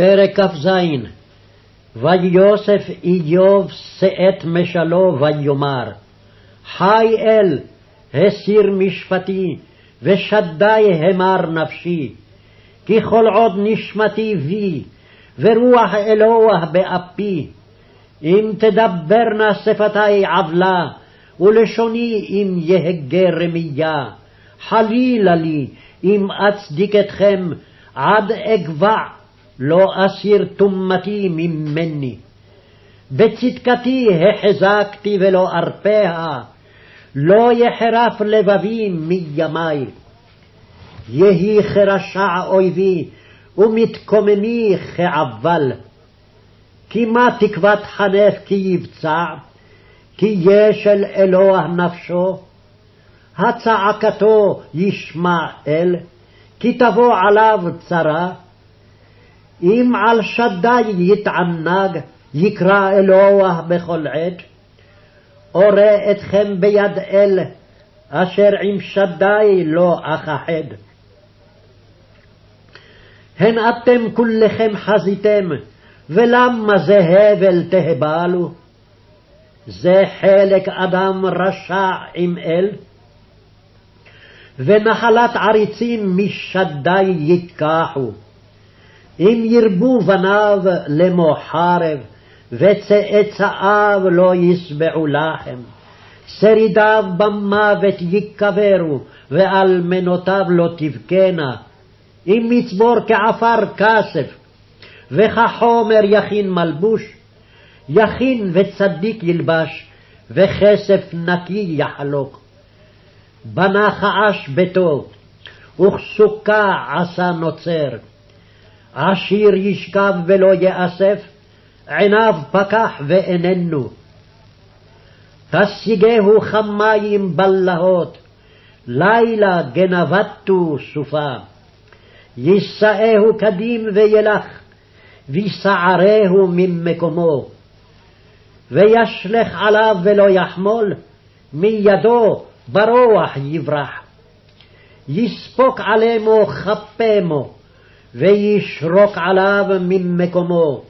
פרק כ"ז ויוסף איוב שאת משלו ויאמר חי אל הסיר משפטי ושדי המר נפשי כי כל עוד נשמתי בי ורוח אלוה באפי אם תדברנה שפתי עוולה ולשוני אם יהגה רמייה חלילה לי אם אצדיק אתכם עד אגבע לא אסיר טומאתי ממני. בצדקתי החזקתי ולא ארפיה, לא יחרף לבבי מימי. יהי כרשע אויבי, ומתקוממי כעבל. כי מה תקוות חנף כי יבצע, כי יש אל אלוה נפשו. הצעקתו ישמע אל, כי תבוא עליו צרה. אם על שדי יתענג, יקרא אלוה בכל עת. אורה אתכם ביד אל, אשר עם שדי לא אכחד. הן אתם כולכם חזיתם, ולמה זה הבל תהבלו? זה חלק אדם רשע עם אל? ונחלת עריצים משדי ייקחו. אם ירבו בניו לאמו חרב, וצאצאיו לא ישבעו לחם. שרידיו במוות ייקברו, ואלמנותיו לא תבכנה. אם מצבור כעפר כסף, וכחומר יכין מלבוש, יכין וצדיק ילבש, וכסף נקי יחלוק. בנה חעש ביתו, וכסוכה עשה נוצר. עשיר ישכב ולא יאסף, עיניו פקח ואיננו. תשיגהו כמים בלהות, לילה גנבתו סופה. יישאהו קדים וילך, ויסערהו ממקומו. וישלך עליו ולא יחמול, מידו ברוח יברח. יספוק עלימו כפמו, וישרוק עליו ממקומו.